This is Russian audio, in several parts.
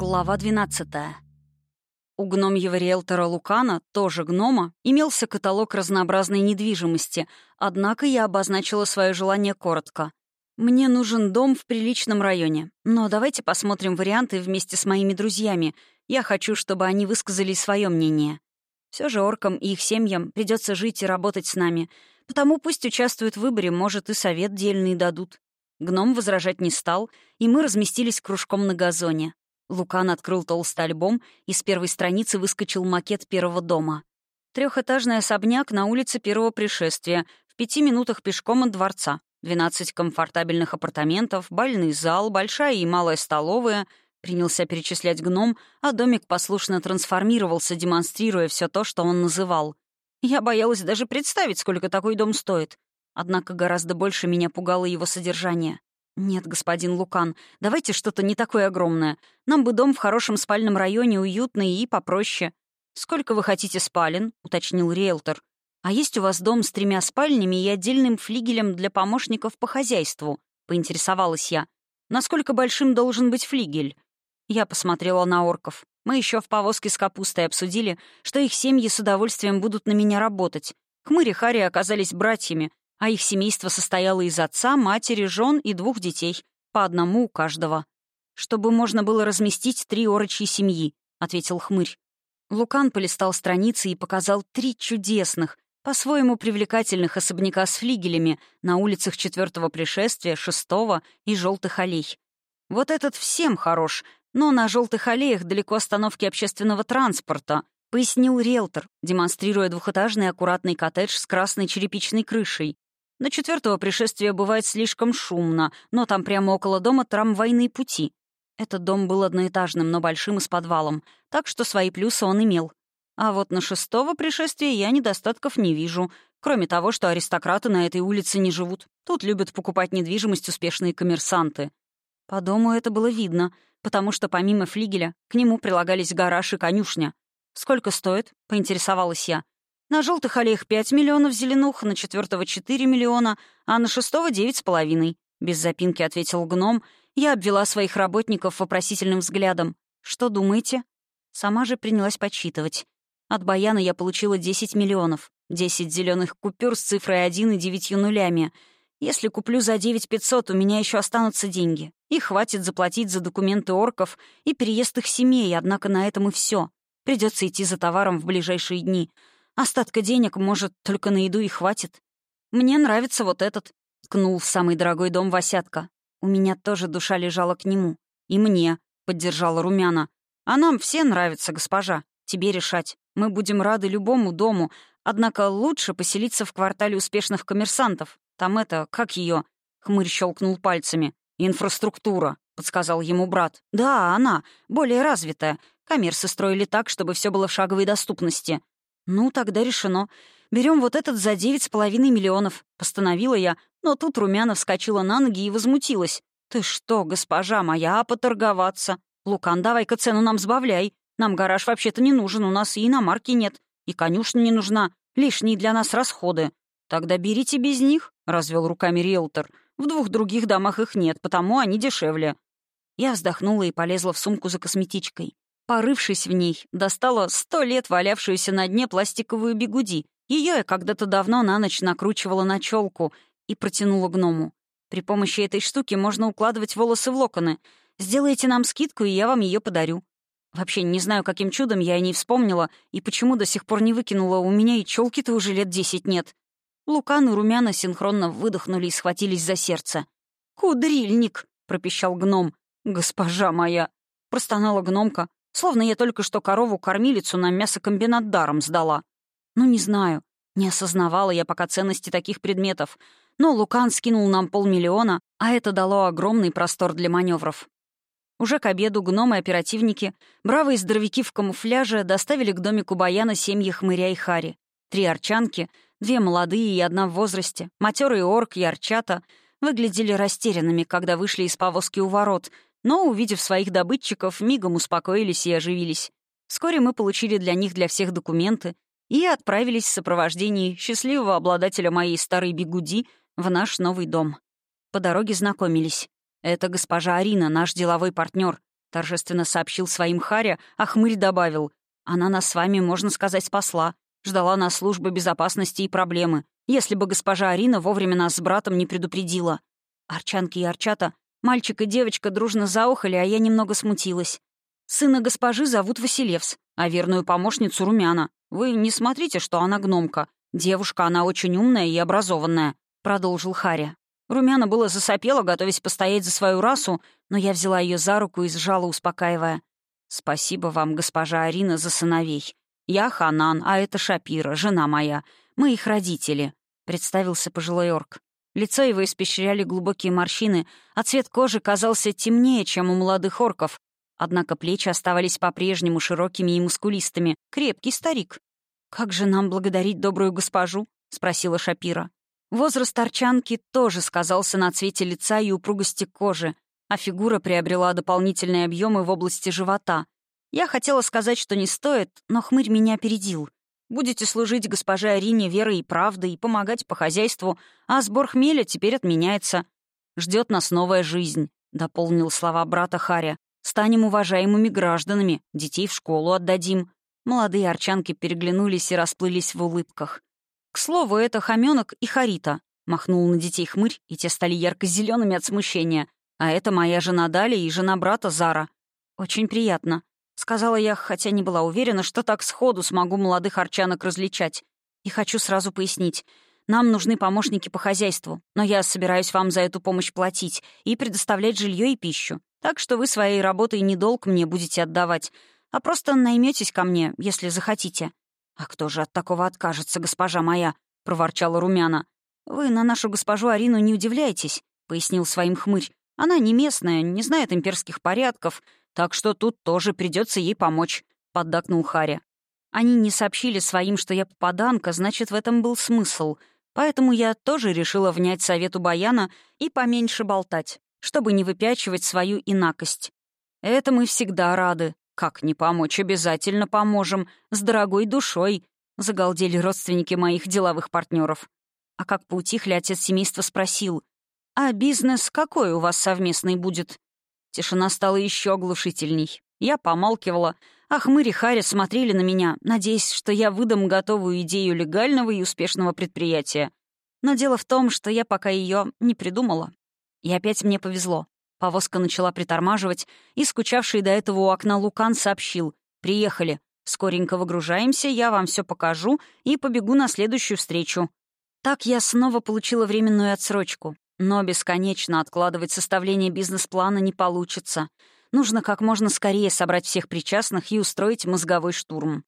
Глава 12. У гномьего риэлтора Лукана, тоже гнома, имелся каталог разнообразной недвижимости, однако я обозначила свое желание коротко. Мне нужен дом в приличном районе, но давайте посмотрим варианты вместе с моими друзьями. Я хочу, чтобы они высказали свое мнение. Все же оркам и их семьям придется жить и работать с нами, потому пусть участвуют в выборе, может, и совет дельный дадут. Гном возражать не стал, и мы разместились кружком на газоне. Лукан открыл толстый альбом, и с первой страницы выскочил макет первого дома. Трехэтажный особняк на улице первого пришествия, в пяти минутах пешком от дворца. 12 комфортабельных апартаментов, бальный зал, большая и малая столовая. Принялся перечислять гном, а домик послушно трансформировался, демонстрируя все то, что он называл. Я боялась даже представить, сколько такой дом стоит. Однако гораздо больше меня пугало его содержание. «Нет, господин Лукан, давайте что-то не такое огромное. Нам бы дом в хорошем спальном районе, уютный и попроще». «Сколько вы хотите спален?» — уточнил риэлтор. «А есть у вас дом с тремя спальнями и отдельным флигелем для помощников по хозяйству?» — поинтересовалась я. «Насколько большим должен быть флигель?» Я посмотрела на орков. Мы еще в повозке с капустой обсудили, что их семьи с удовольствием будут на меня работать. Хмыри Хари оказались братьями, а их семейство состояло из отца, матери, жен и двух детей, по одному у каждого. «Чтобы можно было разместить три орочьи семьи», — ответил хмырь. Лукан полистал страницы и показал три чудесных, по-своему привлекательных особняка с флигелями на улицах четвертого пришествия, шестого и желтых аллей. Вот этот всем хорош, но на желтых аллеях далеко остановки общественного транспорта, пояснил риэлтор, демонстрируя двухэтажный аккуратный коттедж с красной черепичной крышей. На четвертого пришествия бывает слишком шумно, но там прямо около дома трамвайные пути. Этот дом был одноэтажным, но большим и с подвалом, так что свои плюсы он имел. А вот на шестого пришествия я недостатков не вижу, кроме того, что аристократы на этой улице не живут. Тут любят покупать недвижимость успешные коммерсанты. По дому это было видно, потому что помимо флигеля к нему прилагались гараж и конюшня. «Сколько стоит?» — поинтересовалась я. На желтых аллеях 5 миллионов зеленух, на четвертого 4 миллиона, а на шестого — девять с половиной. Без запинки ответил гном. Я обвела своих работников вопросительным взглядом. «Что думаете?» Сама же принялась подсчитывать. От Баяна я получила 10 миллионов. 10 зеленых купюр с цифрой 1 и 9 нулями. Если куплю за 9 500, у меня еще останутся деньги. И хватит заплатить за документы орков и переезд их семей, однако на этом и все. Придется идти за товаром в ближайшие дни. Остатка денег, может, только на еду и хватит. Мне нравится вот этот», — ткнул в самый дорогой дом Васятка. У меня тоже душа лежала к нему. «И мне», — поддержала Румяна. «А нам все нравятся, госпожа. Тебе решать. Мы будем рады любому дому, однако лучше поселиться в квартале успешных коммерсантов. Там это, как ее? Хмырь щелкнул пальцами. «Инфраструктура», — подсказал ему брат. «Да, она, более развитая. Коммерсы строили так, чтобы все было в шаговой доступности. «Ну, тогда решено. Берем вот этот за девять с половиной миллионов», — постановила я, но тут Румяна вскочила на ноги и возмутилась. «Ты что, госпожа моя, а поторговаться? Лукан, давай-ка цену нам сбавляй. Нам гараж вообще-то не нужен, у нас и иномарки нет, и конюшня не нужна, лишние для нас расходы. Тогда берите без них», — развел руками риэлтор. «В двух других домах их нет, потому они дешевле». Я вздохнула и полезла в сумку за косметичкой. Порывшись в ней, достала сто лет валявшуюся на дне пластиковую бигуди. Ее я когда-то давно на ночь накручивала на челку и протянула гному. При помощи этой штуки можно укладывать волосы в локоны. Сделайте нам скидку, и я вам ее подарю. Вообще не знаю, каким чудом я о ней вспомнила и почему до сих пор не выкинула. У меня и челки-то уже лет десять нет. Лукан и Румяна синхронно выдохнули и схватились за сердце. «Кудрильник!» — пропищал гном. «Госпожа моя!» — простонала гномка, Словно я только что корову-кормилицу на мясокомбинат даром сдала. Ну, не знаю. Не осознавала я пока ценности таких предметов. Но Лукан скинул нам полмиллиона, а это дало огромный простор для маневров. Уже к обеду гномы-оперативники, бравые здоровяки в камуфляже, доставили к домику Баяна семьи Хмыря и Хари. Три арчанки, две молодые и одна в возрасте, матерый орк и арчата, выглядели растерянными, когда вышли из повозки у ворот — но, увидев своих добытчиков, мигом успокоились и оживились. Вскоре мы получили для них для всех документы и отправились в сопровождении счастливого обладателя моей старой бигуди в наш новый дом. По дороге знакомились. Это госпожа Арина, наш деловой партнер. — торжественно сообщил своим Харя, а хмырь добавил. «Она нас с вами, можно сказать, спасла. Ждала нас служба безопасности и проблемы. Если бы госпожа Арина вовремя нас с братом не предупредила». Арчанки и Арчата, мальчик и девочка дружно заохали, а я немного смутилась. Сына госпожи зовут Василевс, а верную помощницу Румяна. Вы не смотрите, что она гномка. Девушка, она очень умная и образованная», — продолжил Харя. Румяна было засопела, готовясь постоять за свою расу, но я взяла ее за руку и сжала, успокаивая. «Спасибо вам, госпожа Арина, за сыновей. Я Ханан, а это Шапира, жена моя. Мы их родители», — представился пожилой орк. Лицо его испещряли глубокие морщины, а цвет кожи казался темнее, чем у молодых орков. Однако плечи оставались по-прежнему широкими и мускулистыми. Крепкий старик. «Как же нам благодарить добрую госпожу?» — спросила Шапира. Возраст торчанки тоже сказался на цвете лица и упругости кожи, а фигура приобрела дополнительные объемы в области живота. Я хотела сказать, что не стоит, но хмырь меня опередил. Будете служить госпоже Арине верой и правдой и помогать по хозяйству, а сбор хмеля теперь отменяется. Ждет нас новая жизнь», — дополнил слова брата Харя. «Станем уважаемыми гражданами, детей в школу отдадим». Молодые арчанки переглянулись и расплылись в улыбках. «К слову, это Хамёнок и Харита», — махнул на детей хмырь, и те стали ярко-зелеными от смущения. «А это моя жена Дали и жена брата Зара». «Очень приятно», — сказала я, хотя не была уверена, что так сходу смогу молодых арчанок различать. И хочу сразу пояснить. Нам нужны помощники по хозяйству, но я собираюсь вам за эту помощь платить и предоставлять жилье и пищу. Так что вы своей работой не долг мне будете отдавать, а просто наймётесь ко мне, если захотите. «А кто же от такого откажется, госпожа моя?» — проворчала Румяна. «Вы на нашу госпожу Арину не удивляйтесь», — пояснил своим хмырь. «Она не местная, не знает имперских порядков, так что тут тоже придется ей помочь», — поддакнул Харя. Они не сообщили своим, что я попаданка, значит, в этом был смысл. Поэтому я тоже решила внять совету Баяна и поменьше болтать, чтобы не выпячивать свою инакость. «Это мы всегда рады», «Как не помочь? Обязательно поможем. С дорогой душой», — загалдели родственники моих деловых партнеров. А как поутихли, отец семейства спросил, «А бизнес какой у вас совместный будет?» Тишина стала еще оглушительней. Я помалкивала, а хмыри Харри смотрели на меня, надеясь, что я выдам готовую идею легального и успешного предприятия. Но дело в том, что я пока ее не придумала. И опять мне повезло. Повозка начала притормаживать, и скучавший до этого у окна Лукан сообщил «Приехали. Скоренько выгружаемся, я вам все покажу и побегу на следующую встречу». Так я снова получила временную отсрочку. Но бесконечно откладывать составление бизнес-плана не получится. Нужно как можно скорее собрать всех причастных и устроить мозговой штурм.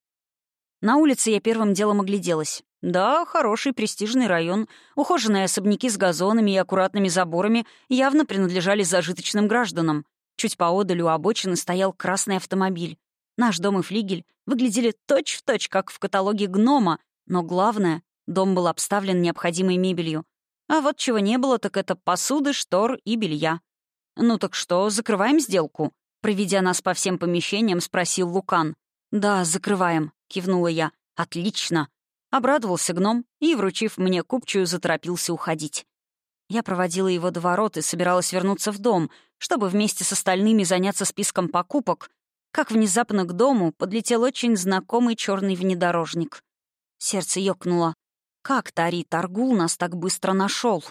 На улице я первым делом огляделась. Да, хороший престижный район. Ухоженные особняки с газонами и аккуратными заборами явно принадлежали зажиточным гражданам. Чуть поодаль у обочины стоял красный автомобиль. Наш дом и флигель выглядели точь-в-точь, точь, как в каталоге гнома, но главное, дом был обставлен необходимой мебелью. А вот чего не было, так это посуды, штор и белья. «Ну так что, закрываем сделку?» Проведя нас по всем помещениям, спросил Лукан. «Да, закрываем», — кивнула я. «Отлично!» Обрадовался гном и, вручив мне купчую, заторопился уходить. Я проводила его до ворот и собиралась вернуться в дом, чтобы вместе с остальными заняться списком покупок, как внезапно к дому подлетел очень знакомый черный внедорожник. Сердце ёкнуло. Как Тари Таргул нас так быстро нашел?